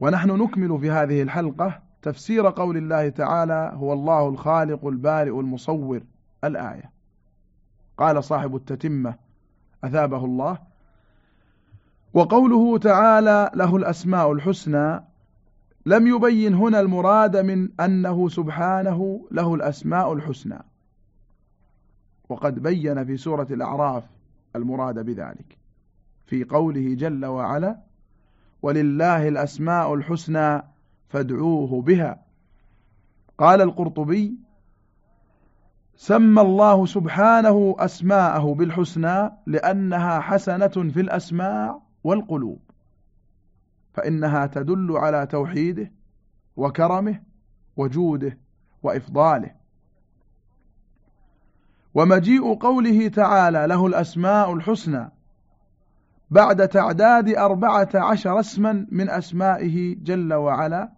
ونحن نكمل في هذه الحلقة تفسير قول الله تعالى هو الله الخالق البارئ المصور الآية. قال صاحب التتمة أثابه الله وقوله تعالى له الأسماء الحسنى لم يبين هنا المراد من أنه سبحانه له الأسماء الحسنى. وقد بين في سورة الأعراف المراد بذلك في قوله جل وعلا ولله الأسماء الحسنى فادعوه بها. قال القرطبي سمى الله سبحانه أسماءه بالحسنى لأنها حسنة في الأسماع والقلوب فإنها تدل على توحيده وكرمه وجوده وإفضاله. ومجيء قوله تعالى له الأسماء الحسنى بعد تعداد أربعة عشر اسما من أسمائه جل وعلا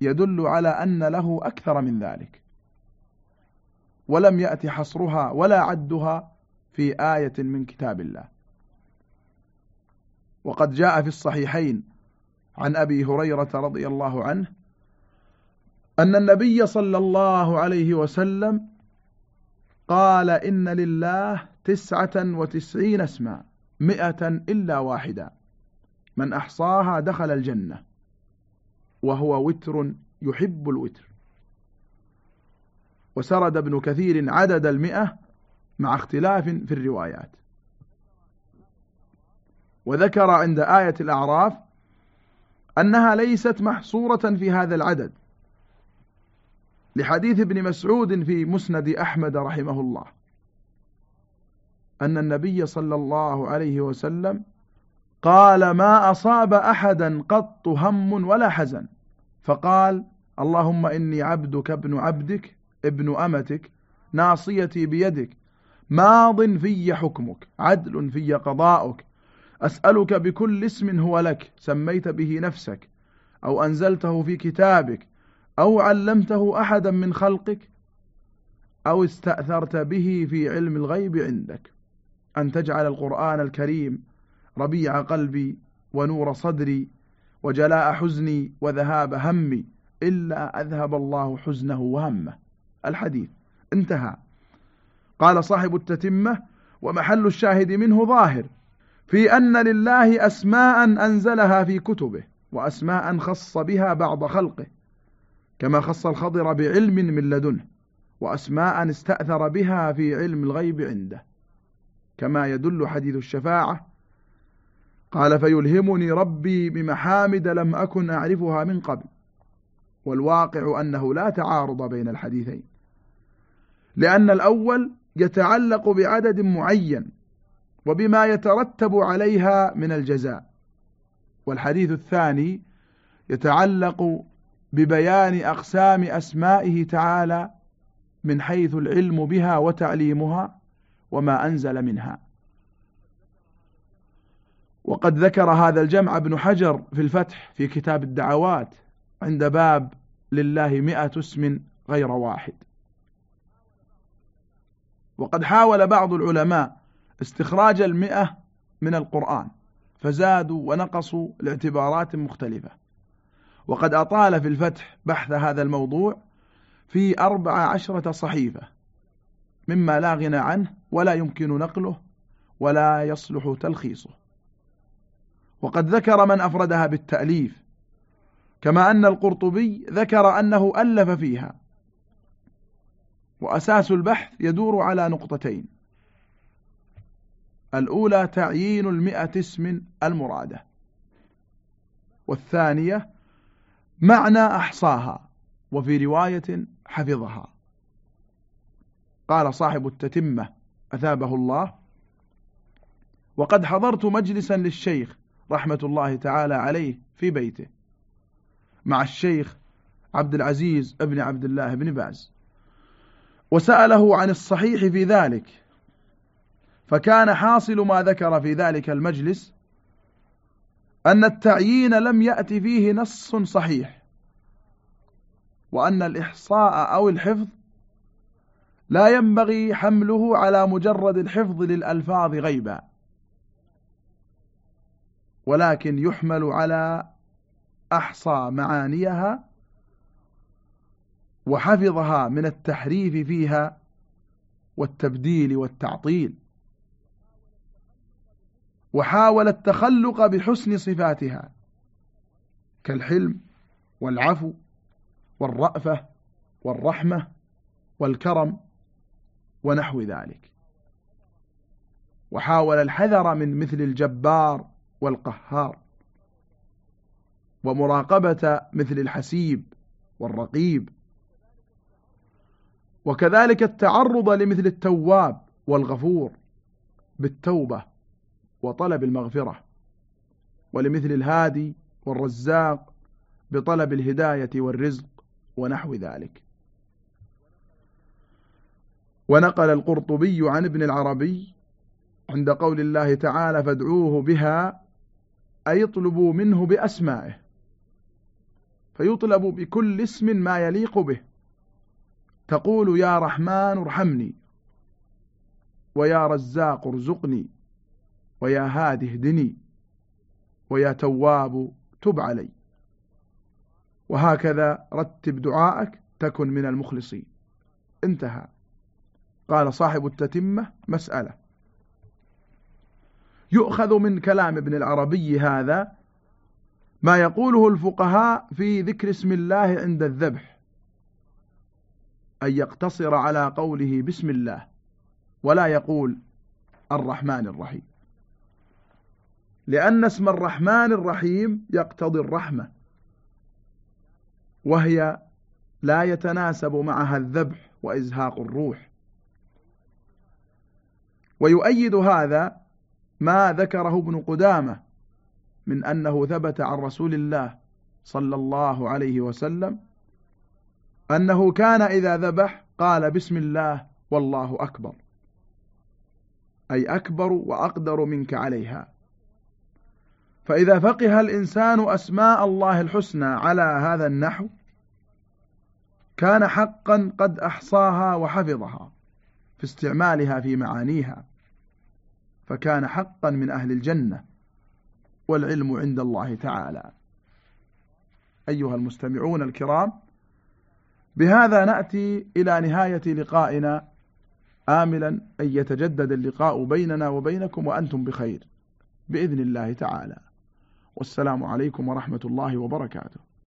يدل على أن له أكثر من ذلك. ولم يأتي حصرها ولا عدها في آية من كتاب الله. وقد جاء في الصحيحين عن أبي هريرة رضي الله عنه أن النبي صلى الله عليه وسلم قال إن لله تسعة وتسعين اسما مئة إلا واحدا من أحصاها دخل الجنة وهو وتر يحب الوتر. وسرد ابن كثير عدد المئة مع اختلاف في الروايات. وذكر عند آية الأعراف أنها ليست محصورة في هذا العدد. لحديث ابن مسعود في مسند أحمد رحمه الله. أن النبي صلى الله عليه وسلم قال ما أصاب أحدا قط هم ولا حزن. فقال اللهم إني عبدك ابن عبدك ابن أمتك ناصيتي بيدك ماض في حكمك عدل في قضاؤك أسألك بكل اسم هو لك سميت به نفسك أو أنزلته في كتابك أو علمته أحدا من خلقك أو استأثرت به في علم الغيب عندك. أن تجعل القرآن الكريم ربيع قلبي ونور صدري وجلاء حزني وذهاب همي إلا أذهب الله حزنه وهمه. الحديث انتهى. قال صاحب التتمة ومحل الشاهد منه ظاهر في أن لله أسماء أنزلها في كتبه وأسماء خص بها بعض خلقه كما خص الخضر بعلم من لدنه وأسماء استأثر بها في علم الغيب عنده. كما يدل حديث الشفاعة. قال فيلهمني ربي بمحامد لم أكن أعرفها من قبل. والواقع أنه لا تعارض بين الحديثين. لأن الأول يتعلق بعدد معين وبما يترتب عليها من الجزاء. والحديث الثاني يتعلق ببيان أقسام أسمائه تعالى من حيث العلم بها وتعليمها وما أنزل منها. وقد ذكر هذا الجمع ابن حجر في الفتح في كتاب الدعوات عند باب لله مئة اسم غير واحد. وقد حاول بعض العلماء استخراج المئة من القرآن فزادوا ونقصوا لاعتبارات مختلفة. وقد أطال في الفتح بحث هذا الموضوع في أربع عشرة صحيفة مما لا غنى عنه ولا يمكن نقله ولا يصلح تلخيصه. وقد ذكر من أفردها بالتأليف كما أن القرطبي ذكر أنه ألف فيها. وأساس البحث يدور على نقطتين. الأولى تعيين المئة اسم المرادة. والثانية معنى أحصاها وفي رواية حفظها. قال صاحب التتمة أثابه الله. وقد حضرت مجلسا للشيخ رحمة الله تعالى عليه في بيته مع الشيخ عبد العزيز ابن عبد الله بن باز. وسأله عن الصحيح في ذلك فكان حاصل ما ذكر في ذلك المجلس أن التعيين لم يأتي فيه نص صحيح وأن الإحصاء أو الحفظ لا ينبغي حمله على مجرد الحفظ للألفاظ غيبا. ولكن يحمل على أحصى معانيها وحفظها من التحريف فيها والتبديل والتعطيل. وحاول التخلق بحسن صفاتها كالحلم والعفو والرأفة والرحمة والكرم ونحو ذلك. وحاول الحذر من مثل الجبار والقهار ومراقبة مثل الحسيب والرقيب وكذلك التعرض لمثل التواب والغفور بالتوبة وطلب المغفرة ولمثل الهادي والرزاق بطلب الهداية والرزق ونحو ذلك. ونقل القرطبي عن ابن العربي عند قول الله تعالى فادعوه بها أي اطلبوا منه بأسمائه فيطلب بكل اسم ما يليق به تقول يا رحمن ارحمني ويا رزاق ارزقني ويا هادي اهدني ويا تواب تب علي. وهكذا رتب دعاءك تكن من المخلصين. انتهى. قال صاحب التتمة مسألة. يؤخذ من كلام ابن العربي هذا ما يقوله الفقهاء في ذكر اسم الله عند الذبح أن يقتصر على قوله بسم الله ولا يقول الرحمن الرحيم. لأن اسم الرحمن الرحيم يقتضي الرحمة وهي لا يتناسب معها الذبح وإزهاق الروح. ويؤيد هذا ما ذكره ابن قدامة من أنه ثبت عن رسول الله صلى الله عليه وسلم أنه كان إذا ذبح قال بسم الله والله أكبر. أي أكبر وأقدر منك عليها. فإذا فقه الإنسان أسماء الله الحسنى على هذا النحو كان حقا قد أحصاها وحفظها في استعمالها في معانيها. فكان حقا من أهل الجنة والعلم عند الله تعالى. أيها المستمعون الكرام بهذا نأتي إلى نهاية لقائنا. آملا أن يتجدد اللقاء بيننا وبينكم وأنتم بخير بإذن الله تعالى. والسلام عليكم ورحمة الله وبركاته.